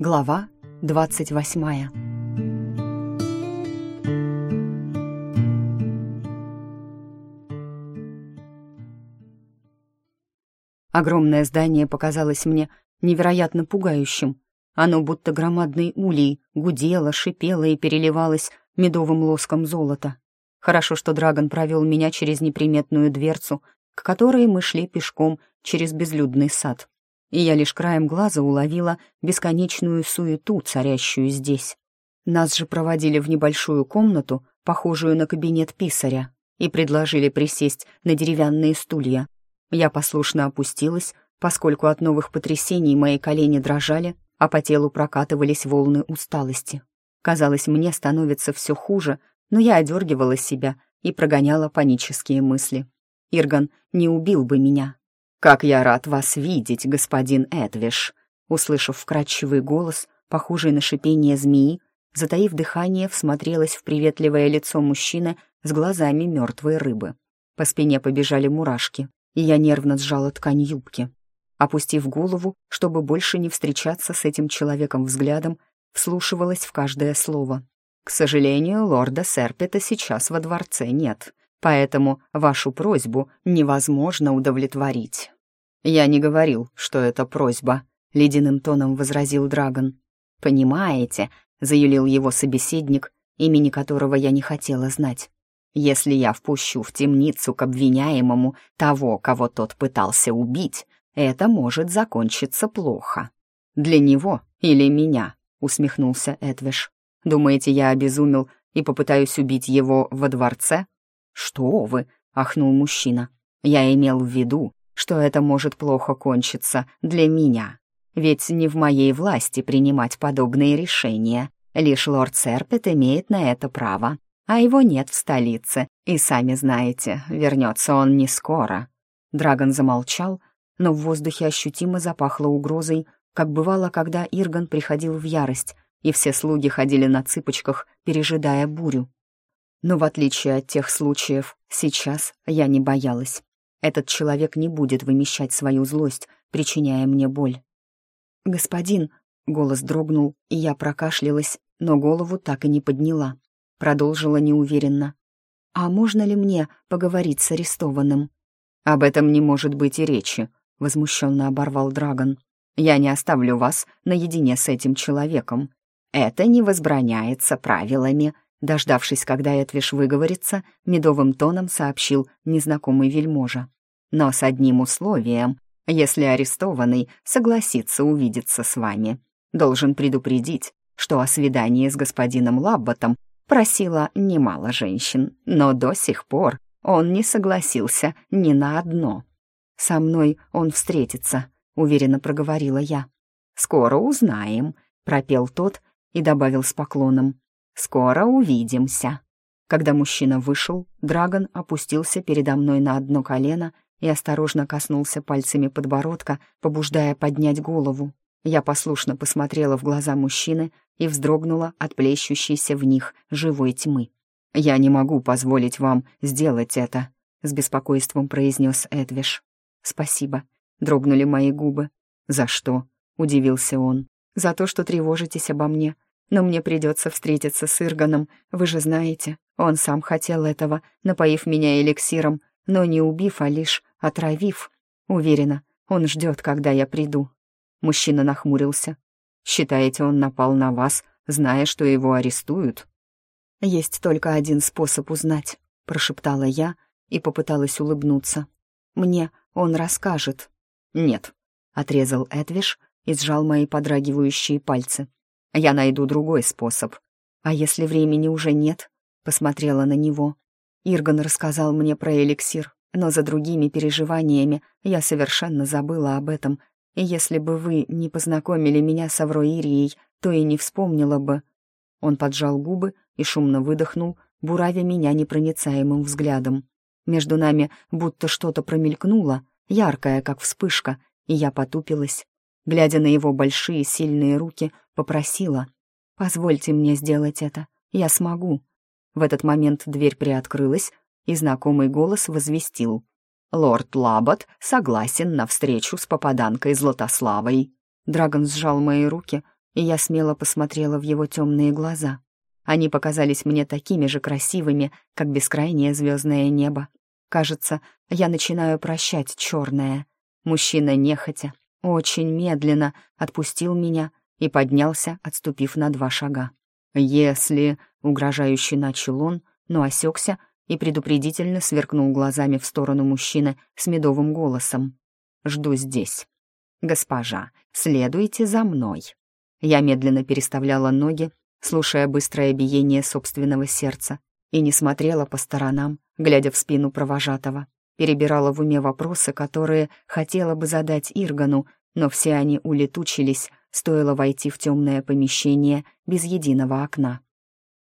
Глава двадцать восьмая. Огромное здание показалось мне невероятно пугающим. Оно будто громадной улей гудело, шипело и переливалось медовым лоском золота. Хорошо, что Драгон провел меня через неприметную дверцу, к которой мы шли пешком через безлюдный сад. И я лишь краем глаза уловила бесконечную суету, царящую здесь. Нас же проводили в небольшую комнату, похожую на кабинет писаря, и предложили присесть на деревянные стулья. Я послушно опустилась, поскольку от новых потрясений мои колени дрожали, а по телу прокатывались волны усталости. Казалось, мне становится все хуже, но я одергивала себя и прогоняла панические мысли. Ирган не убил бы меня. «Как я рад вас видеть, господин Эдвиш!» Услышав вкрадчивый голос, похожий на шипение змеи, затаив дыхание, всмотрелась в приветливое лицо мужчины с глазами мертвой рыбы. По спине побежали мурашки, и я нервно сжала ткань юбки. Опустив голову, чтобы больше не встречаться с этим человеком взглядом, вслушивалась в каждое слово. «К сожалению, лорда Серпета сейчас во дворце нет, поэтому вашу просьбу невозможно удовлетворить». «Я не говорил, что это просьба», — ледяным тоном возразил Драгон. «Понимаете», — заюлил его собеседник, имени которого я не хотела знать. «Если я впущу в темницу к обвиняемому того, кого тот пытался убить, это может закончиться плохо. Для него или меня», — усмехнулся Эдвиш. Думаете, я обезумел и попытаюсь убить его во дворце?» «Что вы?» — ахнул мужчина. «Я имел в виду, что это может плохо кончиться для меня. Ведь не в моей власти принимать подобные решения. Лишь лорд Серпет имеет на это право, а его нет в столице, и, сами знаете, вернется он не скоро». Драгон замолчал, но в воздухе ощутимо запахло угрозой, как бывало, когда Ирган приходил в ярость — и все слуги ходили на цыпочках, пережидая бурю. Но в отличие от тех случаев, сейчас я не боялась. Этот человек не будет вымещать свою злость, причиняя мне боль. «Господин», — голос дрогнул, и я прокашлялась, но голову так и не подняла. Продолжила неуверенно. «А можно ли мне поговорить с арестованным?» «Об этом не может быть и речи», — возмущенно оборвал Драгон. «Я не оставлю вас наедине с этим человеком. Это не возбраняется правилами. Дождавшись, когда Эдвиш выговорится, медовым тоном сообщил незнакомый вельможа. Но с одним условием, если арестованный согласится увидеться с вами. Должен предупредить, что о свидании с господином Лабботом просила немало женщин, но до сих пор он не согласился ни на одно. «Со мной он встретится», — уверенно проговорила я. «Скоро узнаем», — пропел тот, и добавил с поклоном. «Скоро увидимся». Когда мужчина вышел, Драгон опустился передо мной на одно колено и осторожно коснулся пальцами подбородка, побуждая поднять голову. Я послушно посмотрела в глаза мужчины и вздрогнула от плещущейся в них живой тьмы. «Я не могу позволить вам сделать это», — с беспокойством произнес Эдвиш. «Спасибо», — дрогнули мои губы. «За что?» — удивился он за то, что тревожитесь обо мне. Но мне придется встретиться с Ирганом, вы же знаете. Он сам хотел этого, напоив меня эликсиром, но не убив, а лишь отравив. Уверена, он ждет, когда я приду. Мужчина нахмурился. «Считаете, он напал на вас, зная, что его арестуют?» «Есть только один способ узнать», — прошептала я и попыталась улыбнуться. «Мне он расскажет». «Нет», — отрезал Эдвиш, и сжал мои подрагивающие пальцы. «Я найду другой способ. А если времени уже нет?» Посмотрела на него. Ирган рассказал мне про эликсир, но за другими переживаниями я совершенно забыла об этом, и если бы вы не познакомили меня с Авроирией, то и не вспомнила бы. Он поджал губы и шумно выдохнул, буравя меня непроницаемым взглядом. Между нами будто что-то промелькнуло, яркое, как вспышка, и я потупилась глядя на его большие сильные руки, попросила «Позвольте мне сделать это, я смогу». В этот момент дверь приоткрылась, и знакомый голос возвестил «Лорд Лабот согласен на встречу с попаданкой Златославой». Драгон сжал мои руки, и я смело посмотрела в его темные глаза. Они показались мне такими же красивыми, как бескрайнее звездное небо. Кажется, я начинаю прощать черное. Мужчина нехотя, очень медленно отпустил меня и поднялся, отступив на два шага. «Если...» — угрожающе начал он, но осекся и предупредительно сверкнул глазами в сторону мужчины с медовым голосом. «Жду здесь. Госпожа, следуйте за мной». Я медленно переставляла ноги, слушая быстрое биение собственного сердца, и не смотрела по сторонам, глядя в спину провожатого. Перебирала в уме вопросы, которые хотела бы задать Иргану, но все они улетучились, стоило войти в темное помещение без единого окна.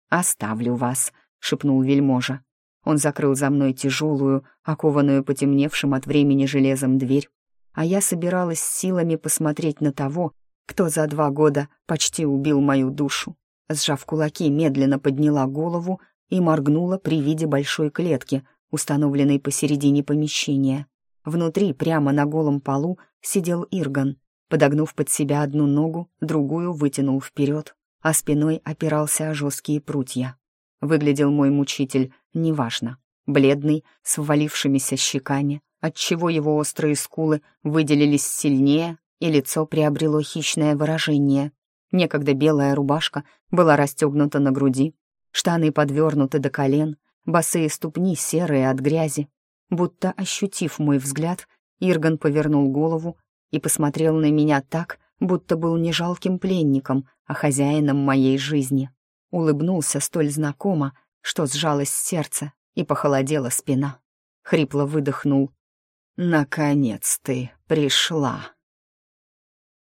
«Оставлю вас», — шепнул вельможа. Он закрыл за мной тяжелую, окованную потемневшим от времени железом дверь, а я собиралась силами посмотреть на того, кто за два года почти убил мою душу. Сжав кулаки, медленно подняла голову и моргнула при виде большой клетки, установленной посередине помещения. Внутри, прямо на голом полу, сидел Ирган. Подогнув под себя одну ногу, другую вытянул вперед, а спиной опирался о жесткие прутья. Выглядел мой мучитель неважно. Бледный, с ввалившимися щеками, отчего его острые скулы выделились сильнее, и лицо приобрело хищное выражение. Некогда белая рубашка была расстегнута на груди, штаны подвернуты до колен, босые ступни серые от грязи. Будто ощутив мой взгляд, Ирган повернул голову и посмотрел на меня так, будто был не жалким пленником, а хозяином моей жизни улыбнулся столь знакомо, что сжалось сердце и похолодела спина. Хрипло выдохнул. «Наконец ты пришла!»